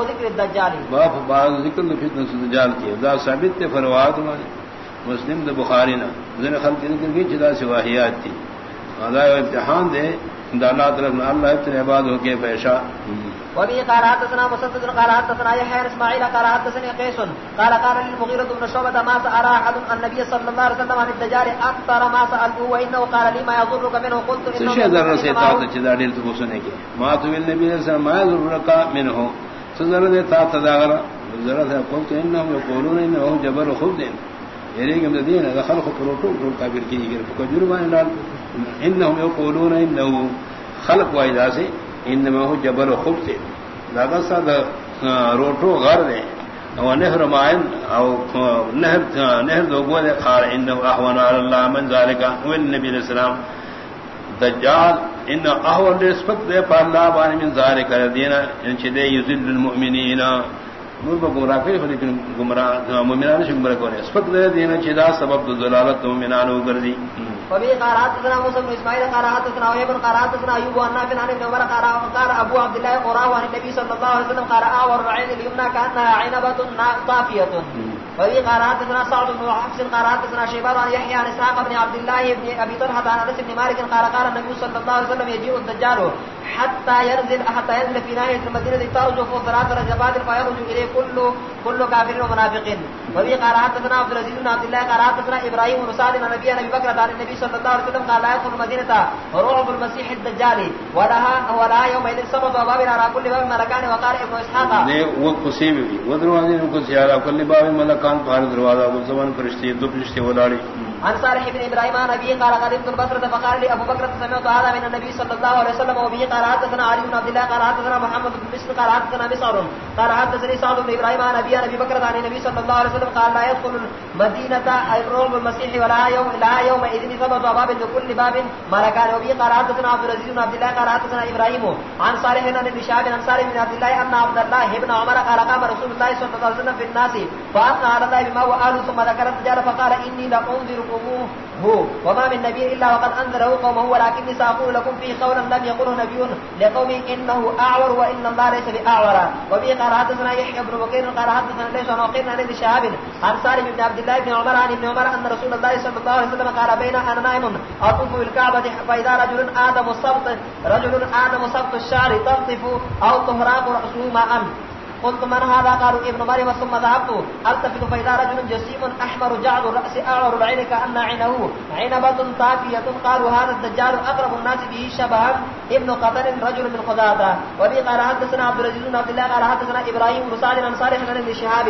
ذکر باپ بعض ذکر فتنہ الدجال کی دا ثابت تے فروات میں مسلم دے بخاری نا۔ ذن خلق ذکر کی جدا سے واہیات تھی۔ ادا امتحان دے۔ اللہ طرف اللہ ابن عباد ہو کے پیشا وبه قال حدثنا مسدد قال حدثنا يحيى اسماعيل قال حدثني قيس قال قال للمغيرة بن شعبة ما سأل أحد النبي صلى الله عليه وسلم عن الدجال أكثر ما سألته وإنه قال لي ما يضرك منه قلت إنه سشي ذر سيطاعت چدا دل تو سنے کے۔ ما تو النبي صلى الله عليه وسلم ما يضرك منه۔ سزر دے تا تداغر. ذرا تھا قلت انهم يقولون انه جبر خبز یعنی کہ مدین ہے خلق پروٹو پرو کافر کی گئے کو جرمان لال. انهم يقولون انه خلق وایدا سے انما هو جبر خبز لگا سا روٹو غر دے او نہر مائن، او نہر نہر دو گو دے قال انه احوان على الله من ذلك هو النبي صلى دجال ان احوال نسبت دے پر اللہ بان من ذالک الذین ان چدے یذل المؤمنین۔ نور بگمراہ کئی خلی کن گمراہ، مومنان شکم برکو نے اسفت دے دینا چدا سبب دو ظلالت مومنان ہو کر دی فبی قارات تسنا موسیٰ بن اسماعیل قارات تسنا ویبن قارات تسنا ایوب وانا فی نانی نوبر قارات قار ابو عبداللہ قرآن وانی نبی صلی اللہ علیہ وسلم قار آور رعین لیمنا کاننا عینبت طافیت فبی قارات تسنا سعد بن حفص حفظ قارات تسنا شیبان وانی یحیان اسراق بن عبداللہ ابن ابی طرحة عن عدس بن مالک قار قار نبی صلی اللہ علیہ وسلم یجیو الدجال حتى ينزل حتى ينزل في ناحيه المدينه ترجو فوق ثلاث رجبات فيخرج اليه كل كل كافر ومنافق وفي قراءات ابن عبد العزيز بن عبد الله قراءات ابن ابراهيم بن سعد بن ابي ابي بكر عن النبي صلى الله عليه وسلم، قال لا يدخل المدينه رعب المسيح الدجال ولها ولا يوم اذ سبب باب على كل باب ملكان وقال ابن اسحاق. نے وہ قصے بھی، وہ دروازے کو زیادہ، کل باب ملکان پار دروازہ وہ فرشتے دو فرشتے ولاڑی عن صالح بن ابراهيم عن ابي قال قال ابن بكر، فقال لي ابو بكر، سمعت هذا من النبي صلى الله عليه وسلم وبه، قال حدثنا علي بن عبد الله، قال حدثنا محمد بن بشر قال حدثنا مسعر قال حدثني سعد بن ابراهيم عن ابي ابي بكر، عن النبي صلى الله عليه وسلم، قال لا يدخل المدينه الروم المسيح ولا يوم لا يوم اذن سبب باب لكل باب ملكان. وبه قال حدثنا عبد العزيز بن عبد الله، قال حدثنا ابراهيم عن صالح بن ابي شهاب، عن صالح بن عبد الله ان عبد الله ابن عمر قال، قام رسول الله صلى الله عليه وسلم في الناس فاثنى على الله بما هو اهل ثم ذكر التجاره فقال اني لا انذر لانذركم هو. وما من نبي الا وقد انذره قومه، ولكني ساقول لكم في قولا لم يقله نبي لقوم انه اعور وان الله ليس باعور وبه قال حدثنا يحيى بن بكير قال حدثنا ليس عن وقيل عن ابن شهاب، عن سالم بن عبد الله بن عمر، عن ابن عمر ان رسول الله صلى الله عليه وسلم قال بين انا نائم اطوف بالكعبه فاذا رجل ادم الصبت رجل ادم صبت الشعر تلطف او تهراق راسه ماء. قلت من هذا؟ قالوا ابن مريم ثم ذهبت. التفت فاذا رجل جسيم احمر جعد الراس اعور العين كان عينه؟ عنبه طافيه قالوا هذا الدجال اقرب الناس به شبها ابن قتل رجل من قضاده وبي قال حدثنا عبد العزيز بن عبد الله، قال حدثنا ابراهيم بن سعد بن صالح بن شهاب.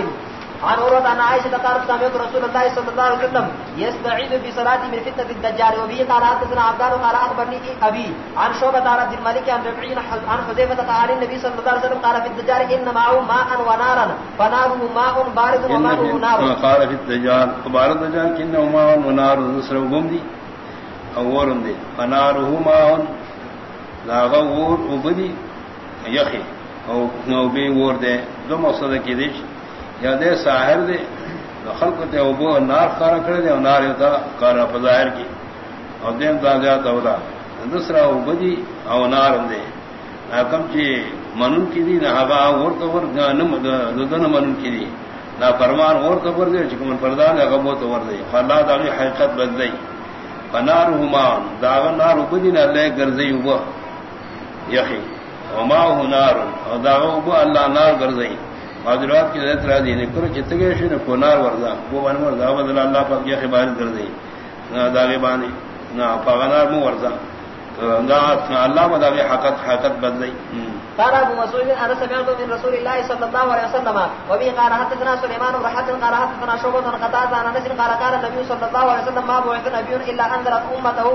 عن عروة عن عائشة قالت سمعت رسول الله صلى الله عليه وسلم يستعيد في صلاة من فتنة الدجال وبه قال حدثنا عبدان قال أخبرني أبي عن شعبة عن عبد الملك عن ربعين عن حذيفة قال النبي صلى الله عليه وسلم قال في الدجال إن معه ماء ونارا فناره ماء بارد وماءه نار. قال في الدجال بارد الدجال كنه ماء ونار نصر وقمدي أول دي فناره ماء لا غور وبدي يخي او نوبي ورده دو مقصد کی دیش یا دے ساحر دے خلق تے ابو نار خارا کرے دے نار ہوتا کارا بظاہر کی۔ اور دین دا زیادہ ہوتا دوسرا او بدی او نار دے۔ کم چی منن کی دی نہ ہوا اور تو ور نم ددن منن کی دی۔ نہ فرمان اور تو ور دے چکم پردان کا بہت ور دے۔ اللہ دا حقیقت بدلی فنار ہما داغ نار بدی نہ لے گرزئی ہوا یخی وما هو نار۔ اور داغ ابو اللہ نار گرزئی حضرات کی ذات راضی نے کرو چتگے شین کو نار وردا وہ بن وردا بدل اللہ پاک یہ خبر کر دی نہ داغے بانی، نہ پاغنار مو وردا اللہ مداغے حقت حقت بدلی. قال ابو مسعود انا سمعت من رسول الله صلى الله عليه وسلم وبه قال حدثنا سليمان بن قال حدثنا شعبة قتادة عن انس قال قال النبي صلى الله عليه وسلم ما بعث نبي الا انذر امته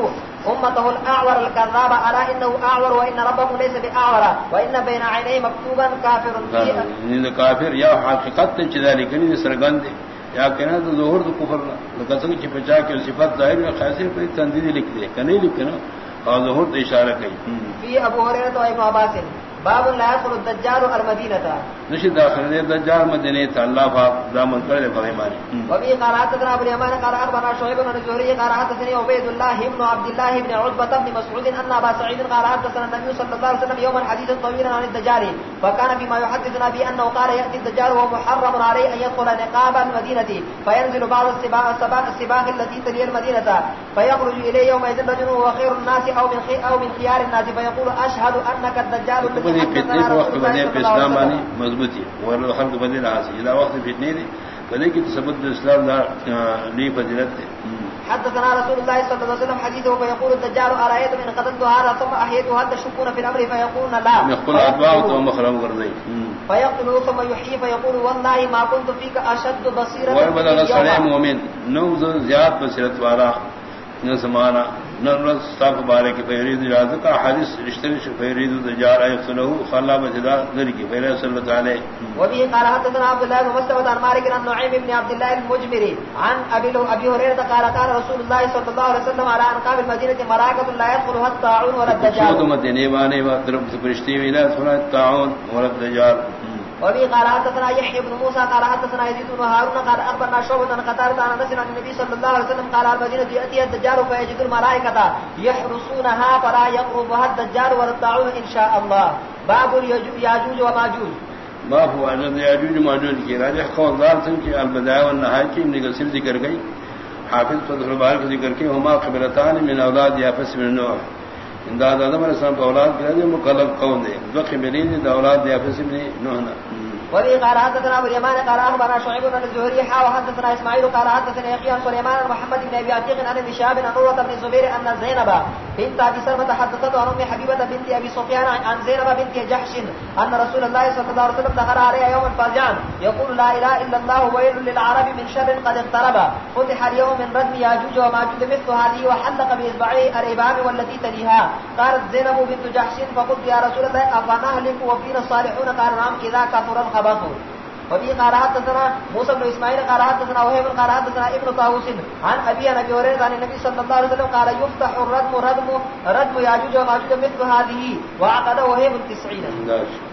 امته الاعور الكذاب على انه اعور وان ربه ليس باعور وان بين عينيه مكتوبا كافر ان كافر يا حقیقت چداری کنی سرگند یا کہنا تو ظہور تو کفر نہ کسنگ کی پچا کے صفات ظاہر میں خاصی پر تندیدی لکھ دے کہ نہیں لکھنا اور ظہور تو اشارہ کہی فی ابو ہریرہ تو ابن عباس. باب لا يدخل الدجال المدينة. نشي داخل دے دجال مدینے تا اللہ پاک دامن کرے فرمانے وفي قال حدثنا ابو اليمان قال اخبرنا شعيب بن الزهري قال حدثني عبيد الله بن عبد الله بن عتبة بن مسعود ان ابا سعيد قال حدثنا النبي صلى الله عليه وسلم يوما حديثا طويلا عن الدجال. فكان فيما يحدثنا به انه قال ياتي الدجال وهو محرم عليه ان يدخل نقاب المدينة فينزل بعض السباق السباق السباق التي تلي المدينة فيخرج اليه يوم يزل رجل وهو خير الناس او من خير او من خيار الناس فيقول اشهد انك الدجال فتنے کو وقت بدے پہ اسلام بانی مضبوطی. خلق بدے رہا سی الا وقت فتنے دی. کی ثبت اسلام دا لی فضیلت ہے حدثنا رسول الله صلى الله عليه وسلم حديثه فيقول الدجال ارايت من قتلت هذا ثم احييته هل تشكون في الامر فيقولون لا. يقول اتباع تو مخرم کر دئی فيقتل ثم يحيي فيقول والله ما كنت فيك اشد بصيرا وبلغ سلام مؤمن نو زیاد بصیرت والا نہ نرس صاف بارے کی فیرید اجازت کا حادث رشتری فیرید دجار ایفسلہ خلا بجدا ذری کی فیرید صلی اللہ علیہ وبه قال حدثنا عبد الله بن مسعود عن مالك عن نعيم بن عبد الله المجمري عن ابي ابي هريره قال قال رسول الله صلى الله عليه وسلم على انقاب المدينه مراكه لا يدخلها الطاعون ولا الدجال. تو مدینے وانے و طرف فرشتے ویلا سنا الطاعون ولا الدجال۔ وبه قال حدثنا يحيى بن موسى قال حدثنا يزيد بن هارون قال اخبرنا شعبة عن قتادة عن انس عن النبي صلى الله عليه وسلم قال المدينة يأتيها الدجال فيجد الملائكة يحرسونها فلا يقربها الدجال ولا الطاعون ان شاء الله. باب ياجوج وماجوج. ما هو عدد ياجوج وماجوج کی راجح قول دار سن کی البداية والنهاية کی ابن قصير ذکر گئی۔ حافظ فتح البارک ذکر کی ہما قبلتان من اولاد یافس من نوح۔ انداد آدم علیہ السلام اولاد کے مکلف قوم دے دو ملین دا اولاد دے یافس من نوح وذي قال حدثنا ابو اليمان قال اخبرنا شعيب بن الزهري حا وحدثنا اسماعيل، قال حدثنا يحيى عن سليمان محمد بن ابي عتيق عن ابي شهاب عن عروه بن الزبير ان زينب بنت ابي سلمة حدثت عن ام حبيبه بنت ابي سفيان عن زينب بنت جحش ان رسول الله صلى الله عليه وسلم دخل عليها يوما فاجعا يقول لا اله الا الله ويل للعرب من شر قد اقترب فتح اليوم من ردم ياجوج وماجوج مثل هذه وحلق باصبعيه الابام والتي تليها. قالت زينب بنت جحش فقلت يا رسول الله افنهلك وفينا الصالحون؟ قال نعم اذا كثر الخبث. وفي قرات تسنا موسى بن اسماعيل قرات تسنا وهي من قرات ابن طاووس عن ابي نبي هريره عن النبي صلى الله عليه وسلم قال يفتح الردم ردم ردم ياجوج وماجوج مثل هذه وعقد وهي 90